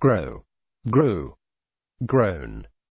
grow, grew, grown.